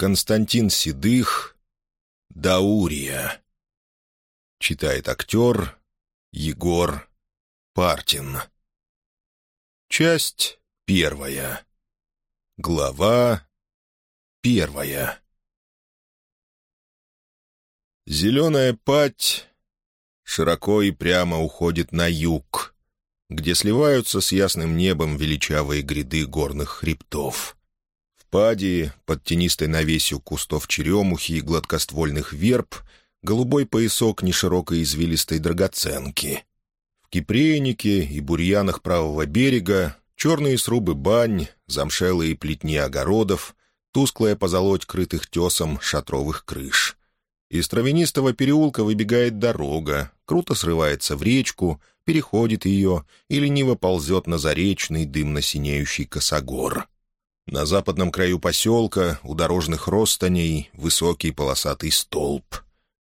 Константин Седых, Даурия. Читает актер Егор Партин. Часть первая. Глава первая. Зеленая пать широко и прямо уходит на юг, где сливаются с ясным небом величавые гряды горных хребтов. Пади, под тенистой навесью кустов черемухи и гладкоствольных верб, голубой поясок неширокой извилистой драгоценки. В кипрейнике и бурьянах правого берега черные срубы бань, замшелые плетни огородов, тусклая позолоть крытых тесом шатровых крыш. Из травянистого переулка выбегает дорога, круто срывается в речку, переходит ее и лениво ползет на заречный дымно-синеющий косогор. На западном краю поселка, у дорожных ростаней, высокий полосатый столб.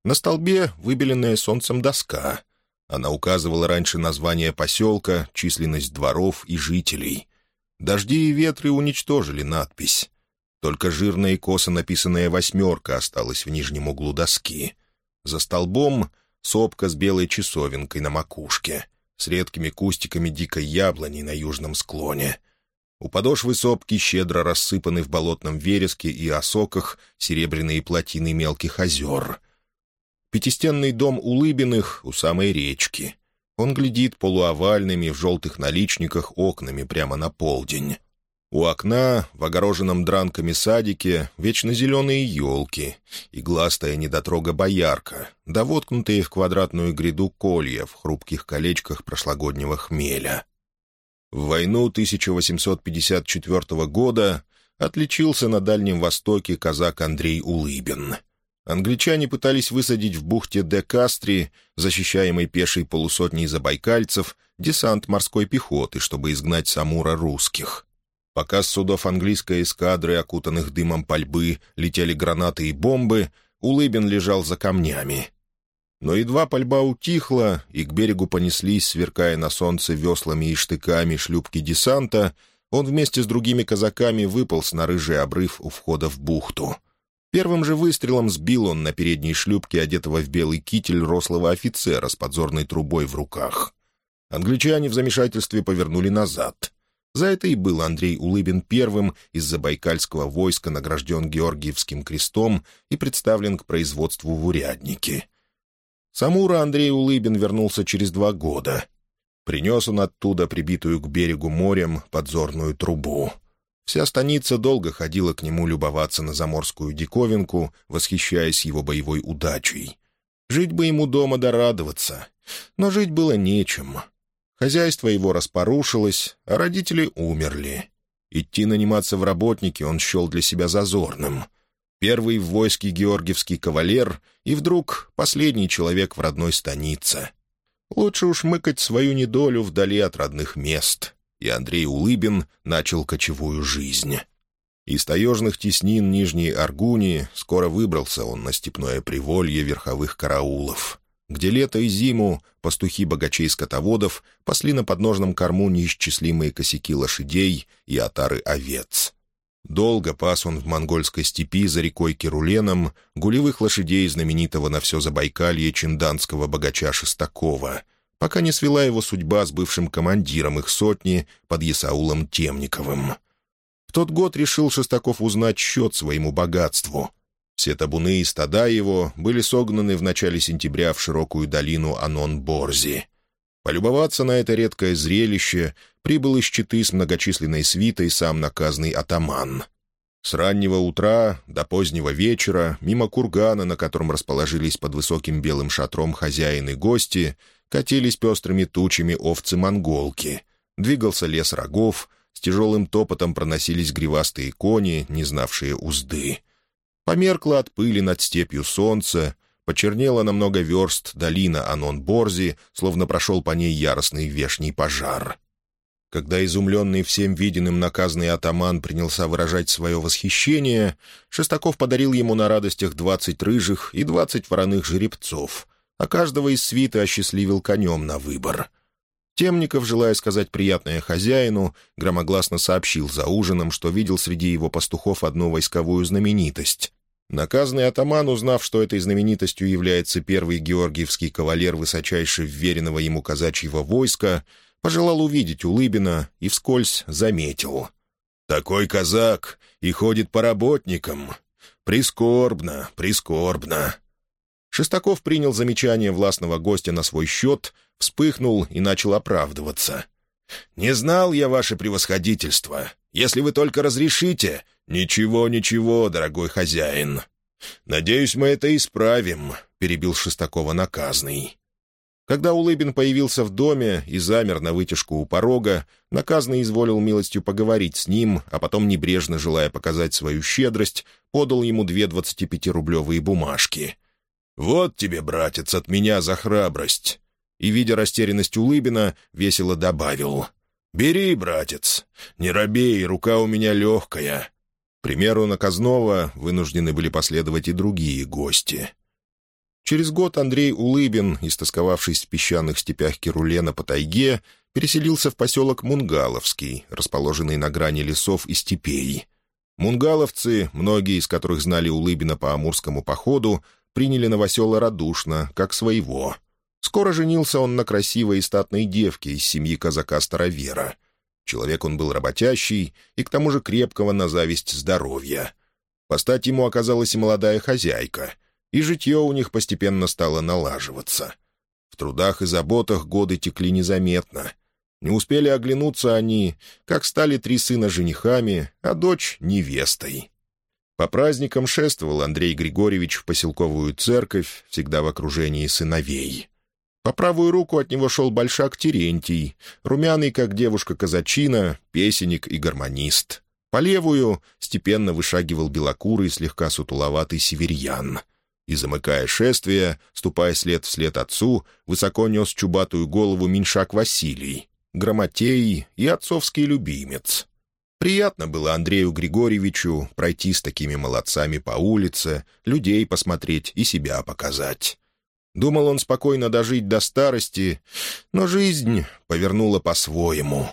На столбе выбеленная солнцем доска. Она указывала раньше название поселка, численность дворов и жителей. Дожди и ветры уничтожили надпись. Только жирная и косо написанная «восьмерка» осталась в нижнем углу доски. За столбом — сопка с белой часовенкой на макушке, с редкими кустиками дикой яблони на южном склоне — у подошвы сопки щедро рассыпаны в болотном вереске и осоках серебряные плотины мелких озер. Пятистенный дом Улыбиных у самой речки. Он глядит полуовальными в желтых наличниках окнами прямо на полдень. У окна, в огороженном дранками садике, вечно зеленые елки, игластая недотрога боярка, да воткнутые в квадратную гряду колья в хрупких колечках прошлогоднего хмеля. В войну 1854 года отличился на Дальнем Востоке казак Андрей Улыбин. Англичане пытались высадить в бухте де Кастри, защищаемой пешей полусотней забайкальцев, десант морской пехоты, чтобы изгнать Самура русских. Пока с судов английской эскадры, окутанных дымом пальбы, летели гранаты и бомбы, Улыбин лежал за камнями. Но едва пальба утихла, и к берегу понеслись, сверкая на солнце веслами и штыками шлюпки десанта, он вместе с другими казаками выполз на рыжий обрыв у входа в бухту. Первым же выстрелом сбил он на передней шлюпке, одетого в белый китель рослого офицера с подзорной трубой в руках. Англичане в замешательстве повернули назад. За это и был Андрей Улыбин первым из забайкальского войска награжден Георгиевским крестом и представлен к производству в уряднике — Самура Андрей Улыбин вернулся через два года. Принес он оттуда прибитую к берегу морем подзорную трубу. Вся станица долго ходила к нему любоваться на заморскую диковинку, восхищаясь его боевой удачей. Жить бы ему дома да радоваться. Но жить было нечем. Хозяйство его распорушилось, а родители умерли. Идти наниматься в работники он счел для себя зазорным — Первый в войске георгиевский кавалер и вдруг последний человек в родной станице. Лучше уж мыкать свою недолю вдали от родных мест. И Андрей Улыбин начал кочевую жизнь. Из таежных теснин Нижней Аргунии скоро выбрался он на степное приволье верховых караулов, где лето и зиму пастухи богачей-скотоводов пасли на подножном корму неисчислимые косяки лошадей и отары овец. Долго пас он в монгольской степи за рекой Керуленом гулевых лошадей знаменитого на все Забайкалье чинданского богача Шестакова, пока не свела его судьба с бывшим командиром их сотни под Ясаулом Темниковым. В тот год решил Шестаков узнать счет своему богатству. Все табуны и стада его были согнаны в начале сентября в широкую долину Анон-Борзи — Полюбоваться на это редкое зрелище прибыл из Читы с многочисленной свитой сам наказный атаман. С раннего утра до позднего вечера, мимо кургана, на котором расположились под высоким белым шатром хозяин и гости, катились пестрыми тучами овцы-монголки. Двигался лес рогов, с тяжелым топотом проносились гривастые кони, не знавшие узды. Померкло от пыли над степью солнце, Почернела на много верст долина Анон-Борзи, словно прошел по ней яростный вешний пожар. Когда изумленный всем виденным наказный атаман принялся выражать свое восхищение, Шестаков подарил ему на радостях двадцать рыжих и двадцать вороных жеребцов, а каждого из свита осчастливил конем на выбор. Темников, желая сказать приятное хозяину, громогласно сообщил за ужином, что видел среди его пастухов одну войсковую знаменитость. Наказанный атаман, узнав, что этой знаменитостью является первый георгиевский кавалер высочайше вверенного ему казачьего войска, пожелал увидеть Улыбина и вскользь заметил. «Такой казак и ходит по работникам. Прискорбно, прискорбно». Шестаков принял замечание властного гостя на свой счет, вспыхнул и начал оправдываться. «Не знал я ваше превосходительство. Если вы только разрешите...» «Ничего, ничего, дорогой хозяин. Надеюсь, мы это исправим», — перебил Шестакова наказный. Когда Улыбин появился в доме и замер на вытяжку у порога, наказный изволил милостью поговорить с ним, а потом, небрежно желая показать свою щедрость, подал ему две двадцатипятирублевые бумажки. «Вот тебе, братец, от меня за храбрость!» И, видя растерянность Улыбина, весело добавил. «Бери, братец, не робей, рука у меня легкая примеру наказного вынуждены были последовать и другие гости. Через год Андрей Улыбин, истосковавшись в песчаных степях Керулена по тайге, переселился в поселок Мунгаловский, расположенный на грани лесов и степей. Мунгаловцы, многие из которых знали Улыбина по Амурскому походу, приняли новосела радушно, как своего. Скоро женился он на красивой и статной девке из семьи казака-старовера — Человек он был работящий и к тому же крепкого на зависть здоровья. Постать ему оказалась и молодая хозяйка, и житье у них постепенно стало налаживаться. В трудах и заботах годы текли незаметно. Не успели оглянуться они, как стали три сына женихами, а дочь — невестой. По праздникам шествовал Андрей Григорьевич в поселковую церковь, всегда в окружении сыновей. По правую руку от него шел большак Терентий, румяный, как девушка-казачина, песенник и гармонист. По левую степенно вышагивал белокурый, слегка сутуловатый северьян. И, замыкая шествие, ступая след вслед отцу, высоко нес чубатую голову Меньшак Василий, грамотей и отцовский любимец. Приятно было Андрею Григорьевичу пройти с такими молодцами по улице, людей посмотреть и себя показать. Думал он спокойно дожить до старости, но жизнь повернула по-своему.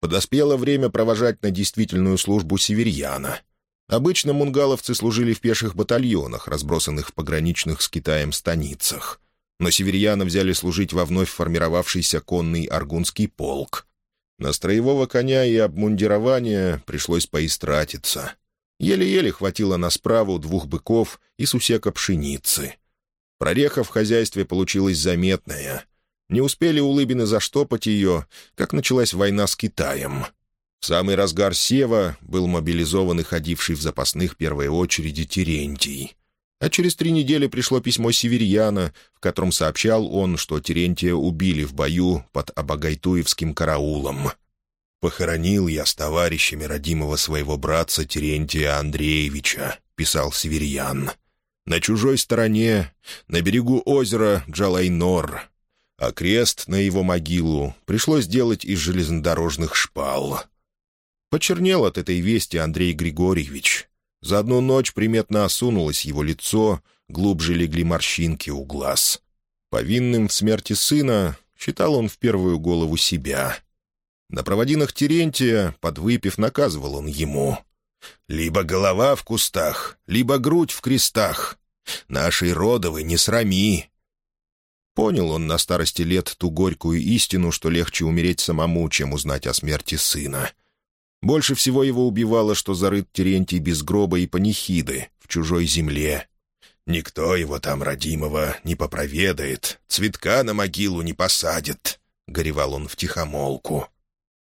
Подоспело время провожать на действительную службу северьяна. Обычно мунгаловцы служили в пеших батальонах, разбросанных в пограничных с Китаем станицах. Но северьяна взяли служить во вновь формировавшийся конный аргунский полк. На строевого коня и обмундирование пришлось поистратиться. Еле-еле хватило на справу двух быков и сусека пшеницы. Прореха в хозяйстве получилась заметная. Не успели Улыбины заштопать ее, как началась война с Китаем. В самый разгар Сева был мобилизован и ходивший в запасных первой очереди Терентий. А через три недели пришло письмо Северьяна, в котором сообщал он, что Терентия убили в бою под Абагайтуевским караулом. «Похоронил я с товарищами родимого своего братца Терентия Андреевича», — писал Северьян на чужой стороне, на берегу озера Джалайнор, а крест на его могилу пришлось делать из железнодорожных шпал. Почернел от этой вести Андрей Григорьевич. За одну ночь приметно осунулось его лицо, глубже легли морщинки у глаз. Повинным в смерти сына считал он в первую голову себя. На проводинах Терентия, подвыпив, наказывал он ему. «Либо голова в кустах, либо грудь в крестах. Нашей родовой не срами!» Понял он на старости лет ту горькую истину, что легче умереть самому, чем узнать о смерти сына. Больше всего его убивало, что зарыт Терентий без гроба и панихиды, в чужой земле. «Никто его там, родимого, не попроведает, цветка на могилу не посадит», — горевал он втихомолку.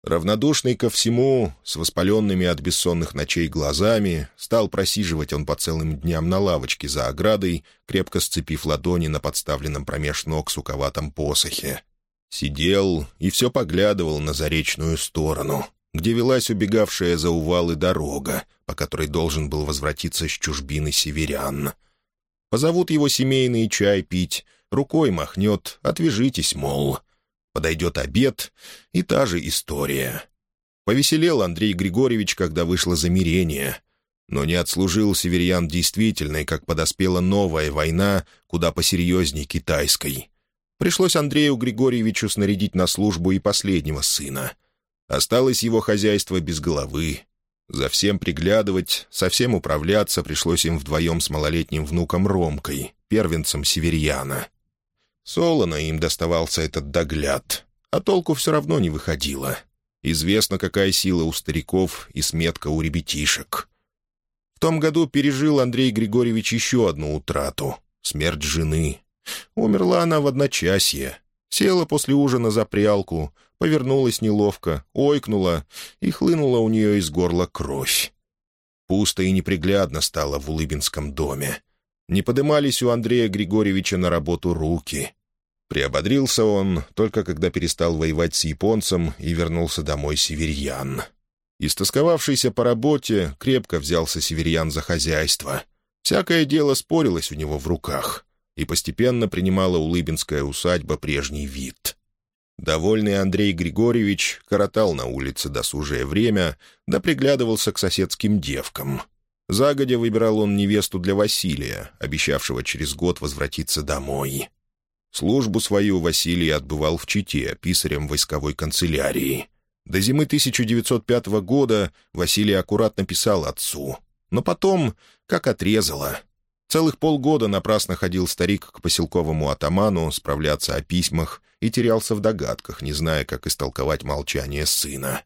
Равнодушный ко всему, с воспаленными от бессонных ночей глазами, стал просиживать он по целым дням на лавочке за оградой, крепко сцепив ладони на подставленном промеж ног суковатом посохе. Сидел и все поглядывал на заречную сторону, где велась убегавшая за увалы дорога, по которой должен был возвратиться с чужбины северян. Позовут его семейный чай пить, рукой махнет, отвяжитесь, мол — Подойдет обед, и та же история. Повеселел Андрей Григорьевич, когда вышло замирение. Но не отслужил северян действительной, как подоспела новая война, куда посерьезней китайской. Пришлось Андрею Григорьевичу снарядить на службу и последнего сына. Осталось его хозяйство без головы. За всем приглядывать, со всем управляться пришлось им вдвоем с малолетним внуком Ромкой, первенцем северьяна. Солоно им доставался этот догляд, а толку все равно не выходило. Известно, какая сила у стариков и сметка у ребятишек. В том году пережил Андрей Григорьевич еще одну утрату — смерть жены. Умерла она в одночасье. Села после ужина за прялку, повернулась неловко, ойкнула, и хлынула у нее из горла кровь. Пусто и неприглядно стало в Улыбинском доме. Не подымались у Андрея Григорьевича на работу руки. Приободрился он только когда перестал воевать с японцем и вернулся домой северьян. Истосковавшийся по работе, крепко взялся северьян за хозяйство. Всякое дело спорилось у него в руках и постепенно принимала улыбинская усадьба прежний вид. Довольный Андрей Григорьевич коротал на улице досужее время, да приглядывался к соседским девкам. Загодя выбирал он невесту для Василия, обещавшего через год возвратиться домой. Службу свою Василий отбывал в Чите, писарем войсковой канцелярии. До зимы 1905 года Василий аккуратно писал отцу, но потом, как отрезало — Целых полгода напрасно ходил старик к поселковому атаману справляться о письмах и терялся в догадках, не зная, как истолковать молчание сына.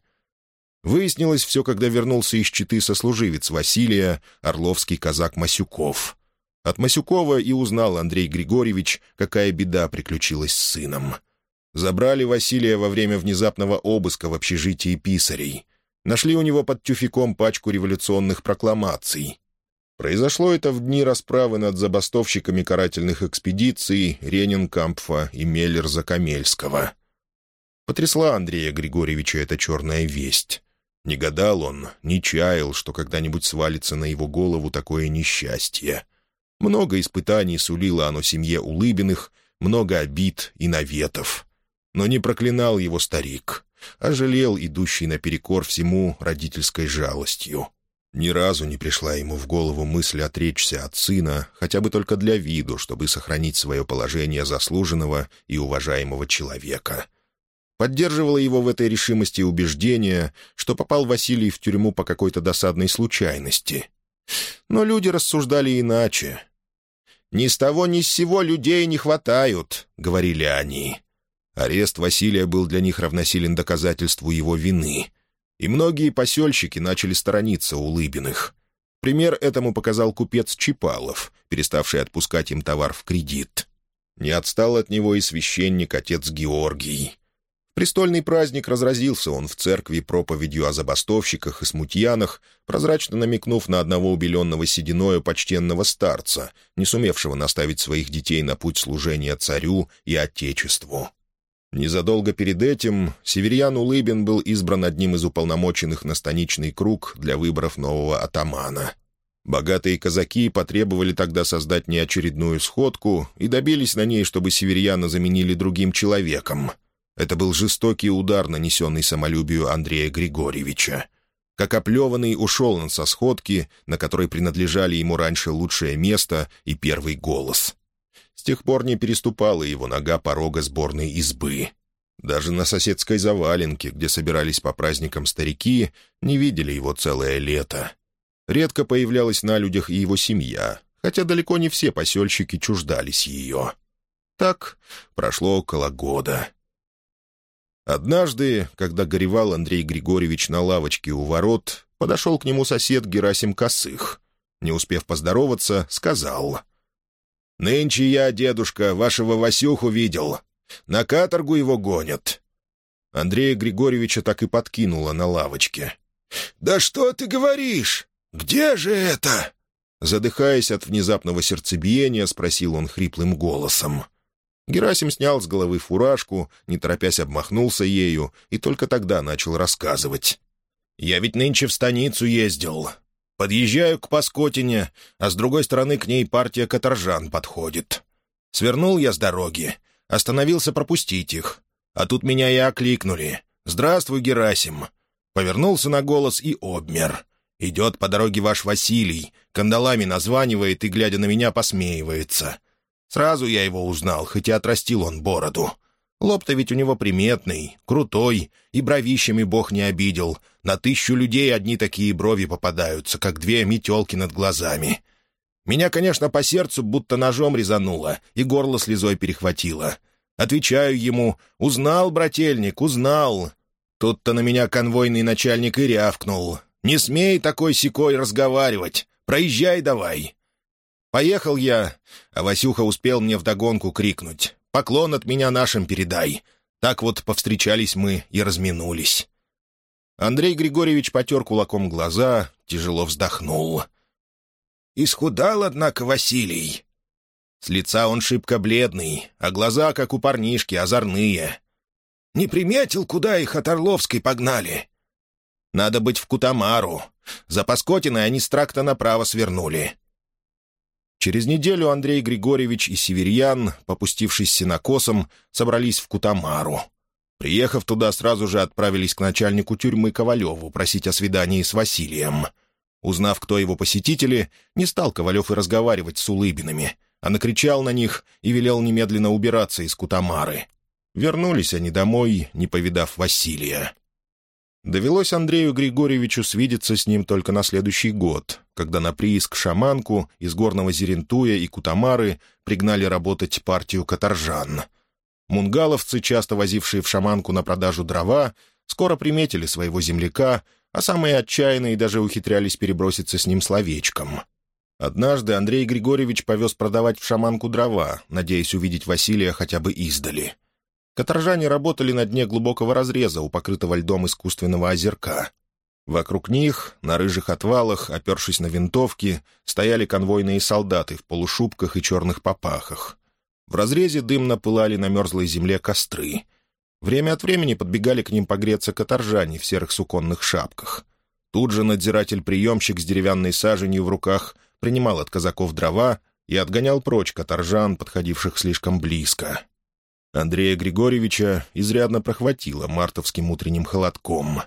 Выяснилось все, когда вернулся из Читы сослуживец Василия, орловский казак Масюков. От Масюкова и узнал Андрей Григорьевич, какая беда приключилась с сыном. Забрали Василия во время внезапного обыска в общежитии писарей. Нашли у него под тюфяком пачку революционных прокламаций. Произошло это в дни расправы над забастовщиками карательных экспедиций Ренинкампфа и Меллерза-Камельского. Потрясла Андрея Григорьевича эта черная весть. Не гадал он, не чаял, что когда-нибудь свалится на его голову такое несчастье. Много испытаний сулило оно семье Улыбиных, много обид и наветов. Но не проклинал его старик, а жалел идущий наперекор всему родительской жалостью. Ни разу не пришла ему в голову мысль отречься от сына, хотя бы только для виду, чтобы сохранить свое положение заслуженного и уважаемого человека. Поддерживало его в этой решимости убеждение, что попал Василий в тюрьму по какой-то досадной случайности. Но люди рассуждали иначе. «Ни с того ни с сего людей не хватают», — говорили они. Арест Василия был для них равносилен доказательству его вины — и многие посельщики начали сторониться Улыбиных. Пример этому показал купец Чипалов, переставший отпускать им товар в кредит. Не отстал от него и священник отец Георгий. Престольный праздник разразился он в церкви проповедью о забастовщиках и смутьянах, прозрачно намекнув на одного убеленного сединою почтенного старца, не сумевшего наставить своих детей на путь служения царю и отечеству. Незадолго перед этим Северьян Улыбин был избран одним из уполномоченных на станичный круг для выборов нового атамана. Богатые казаки потребовали тогда создать неочередную сходку и добились на ней, чтобы Северьяна заменили другим человеком. Это был жестокий удар, нанесенный самолюбию Андрея Григорьевича. Как оплеванный ушел он со сходки, на которой принадлежали ему раньше лучшее место и первый голос. С тех пор не переступала его нога порога сборной избы. Даже на соседской заваленке, где собирались по праздникам старики, не видели его целое лето. Редко появлялась на людях и его семья, хотя далеко не все посельщики чуждались ее. Так прошло около года. Однажды, когда горевал Андрей Григорьевич на лавочке у ворот, подошел к нему сосед Герасим Косых. Не успев поздороваться, сказал — Нынче я, дедушка, вашего Васюху видел. На каторгу его гонят». Андрея Григорьевича так и подкинуло на лавочке. «Да что ты говоришь? Где же это?» Задыхаясь от внезапного сердцебиения, спросил он хриплым голосом. Герасим снял с головы фуражку, не торопясь обмахнулся ею, и только тогда начал рассказывать. «Я ведь нынче в станицу ездил. Подъезжаю к Паскотине, а с другой стороны к ней партия каторжан подходит. Свернул я с дороги, остановился пропустить их. А тут меня и окликнули. «Здравствуй, Герасим!» Повернулся на голос и обмер. Идет по дороге ваш Василий, кандалами названивает и, глядя на меня, посмеивается. Сразу я его узнал, хоть и отрастил он бороду. Лоб-то ведь у него приметный, крутой, и бровищами бог не обидел. На тысячу людей одни такие брови попадаются, как две метелки над глазами. Меня, конечно, по сердцу будто ножом резануло, и горло слезой перехватило. Отвечаю ему, «Узнал, брательник, узнал». Тут-то на меня конвойный начальник и рявкнул. «Не смей такой секой разговаривать, проезжай давай». Поехал я, а Васюха успел мне вдогонку крикнуть. Поклон от меня нашим передай. Так вот повстречались мы и разминулись». Андрей Григорьевич потер кулаком глаза, тяжело вздохнул. «Исхудал, однако, Василий. С лица он шибко бледный, а глаза, как у парнишки, озорные. Не приметил, куда их от Орловской погнали. Надо быть в Кутамару. За Паскотиной они с тракта направо свернули. Через неделю Андрей Григорьевич и Северьян, попустившись сенокосом, собрались в Кутамару. Приехав туда, сразу же отправились к начальнику тюрьмы Ковалеву просить о свидании с Василием. Узнав, кто его посетители, не стал Ковалев и разговаривать с улыбинами, а накричал на них и велел немедленно убираться из Кутамары. Вернулись они домой, не повидав Василия. Довелось Андрею Григорьевичу свидеться с ним только на следующий год, когда на прииск Шаманку из горного Зерентуя и Кутамары пригнали работать партию каторжан. Мунгаловцы, часто возившие в Шаманку на продажу дрова, скоро приметили своего земляка, а самые отчаянные даже ухитрялись переброситься с ним словечком. Однажды Андрей Григорьевич повез продавать в Шаманку дрова, надеясь увидеть Василия хотя бы издали — Каторжане работали на дне глубокого разреза у покрытого льдом искусственного озерка. Вокруг них, на рыжих отвалах, опершись на винтовки, стояли конвойные солдаты в полушубках и черных попахах. В разрезе дымно пылали на мерзлой земле костры. Время от времени подбегали к ним погреться каторжане в серых суконных шапках. Тут же надзиратель-приемщик с деревянной саженью в руках принимал от казаков дрова и отгонял прочь каторжан, подходивших слишком близко. Андрея Григорьевича изрядно прохватило мартовским утренним холодком.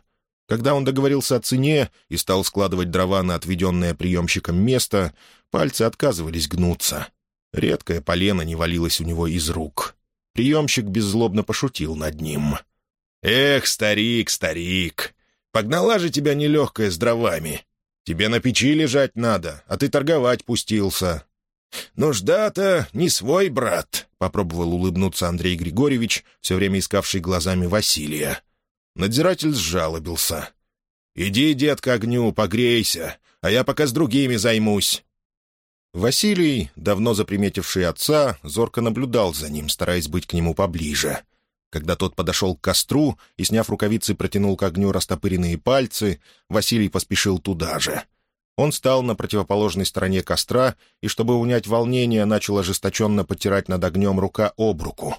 Когда он договорился о цене и стал складывать дрова на отведенное приемщиком место, пальцы отказывались гнуться. Редкое полено не валилось у него из рук. Приемщик беззлобно пошутил над ним. «Эх, старик, старик, погнала же тебя нелегкая с дровами. Тебе на печи лежать надо, а ты торговать пустился. «Нужда-то не свой брат», — попробовал улыбнуться Андрей Григорьевич, все время искавший глазами Василия. Надзиратель сжалобился. «Иди, дед, к огню, погрейся, а я пока с другими займусь». Василий, давно заприметивший отца, зорко наблюдал за ним, стараясь быть к нему поближе. Когда тот подошел к костру и, сняв рукавицы, протянул к огню растопыренные пальцы, Василий поспешил туда же — он стал на противоположной стороне костра и, чтобы унять волнение, начал ожесточенно потирать над огнем рука об руку.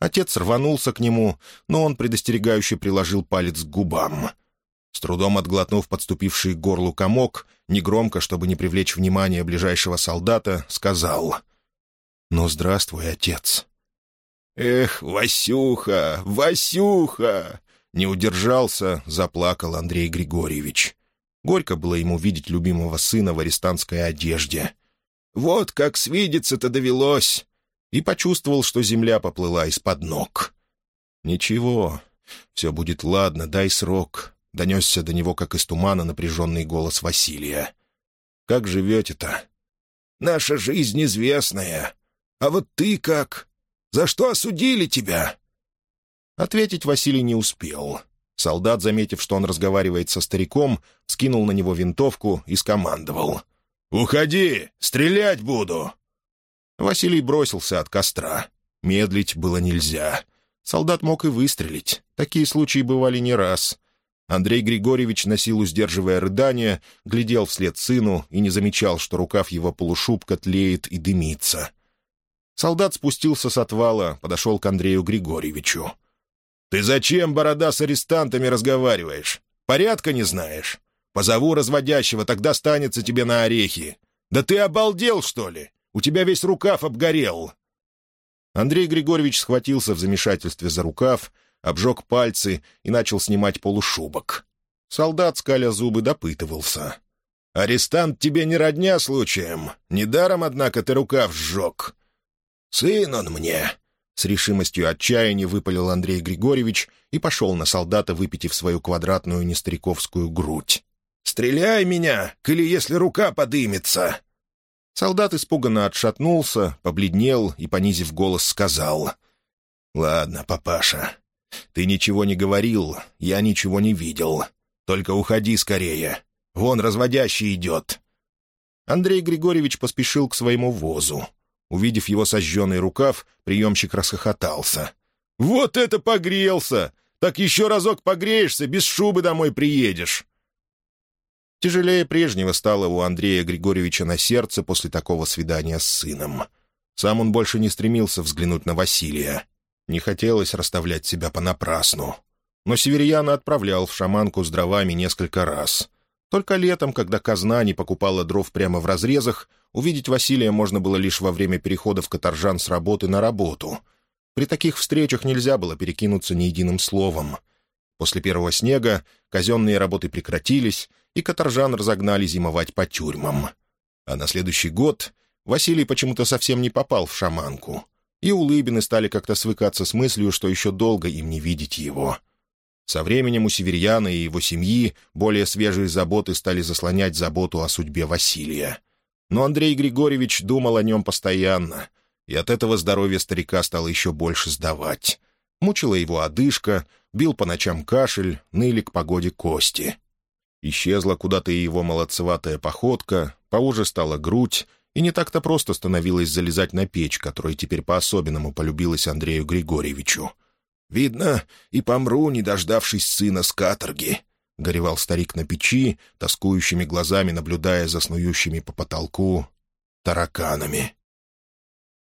Отец рванулся к нему, но он предостерегающе приложил палец к губам. С трудом отглотнув подступивший к горлу комок, негромко, чтобы не привлечь внимание ближайшего солдата, сказал «Ну, здравствуй, отец». «Эх, Васюха, Васюха!» Не удержался, заплакал Андрей Григорьевич. Горько было ему видеть любимого сына в арестантской одежде. «Вот как свидеться-то довелось!» И почувствовал, что земля поплыла из-под ног. «Ничего, все будет ладно, дай срок», — донесся до него, как из тумана, напряженный голос Василия. «Как живете-то?» «Наша жизнь известная. А вот ты как? За что осудили тебя?» Ответить Василий не успел. Солдат, заметив, что он разговаривает со стариком, скинул на него винтовку и скомандовал. «Уходи! Стрелять буду!» Василий бросился от костра. Медлить было нельзя. Солдат мог и выстрелить. Такие случаи бывали не раз. Андрей Григорьевич, на силу сдерживая рыдание, глядел вслед сыну и не замечал, что рукав его полушубка тлеет и дымится. Солдат спустился с отвала, подошел к Андрею Григорьевичу. «Ты зачем, борода, с арестантами разговариваешь? Порядка не знаешь? Позову разводящего, тогда станется тебе на орехи. Да ты обалдел, что ли? У тебя весь рукав обгорел!» Андрей Григорьевич схватился в замешательстве за рукав, обжег пальцы и начал снимать полушубок. Солдат, скаля зубы, допытывался. «Арестант тебе не родня случаем. Недаром, однако, ты рукав сжег». «Сын он мне!» С решимостью отчаяния выпалил Андрей Григорьевич и пошел на солдата, выпитив свою квадратную нестариковскую грудь. «Стреляй меня, или если рука подымется!» Солдат испуганно отшатнулся, побледнел и, понизив голос, сказал. «Ладно, папаша, ты ничего не говорил, я ничего не видел. Только уходи скорее. Вон разводящий идет». Андрей Григорьевич поспешил к своему возу. Увидев его сожженный рукав, приемщик расхохотался. «Вот это погрелся! Так еще разок погреешься, без шубы домой приедешь!» Тяжелее прежнего стало у Андрея Григорьевича на сердце после такого свидания с сыном. Сам он больше не стремился взглянуть на Василия. Не хотелось расставлять себя понапрасну. Но Северьяна отправлял в шаманку с дровами несколько раз. Только летом, когда казна не покупала дров прямо в разрезах, увидеть Василия можно было лишь во время перехода в Каторжан с работы на работу. При таких встречах нельзя было перекинуться ни единым словом. После первого снега казенные работы прекратились, и каторжан разогнали зимовать по тюрьмам. А на следующий год Василий почему-то совсем не попал в шаманку, и улыбины стали как-то свыкаться с мыслью, что еще долго им не видеть его. Со временем у Северьяна и его семьи более свежие заботы стали заслонять заботу о судьбе Василия. Но Андрей Григорьевич думал о нем постоянно, и от этого здоровье старика стало еще больше сдавать. Мучила его одышка, бил по ночам кашель, ныли к погоде кости. Исчезла куда-то и его молодцеватая походка, поуже стала грудь, и не так-то просто становилось залезать на печь, которая теперь по-особенному полюбилась Андрею Григорьевичу. «Видно, и помру, не дождавшись сына с каторги», — горевал старик на печи, тоскующими глазами наблюдая за снующими по потолку тараканами.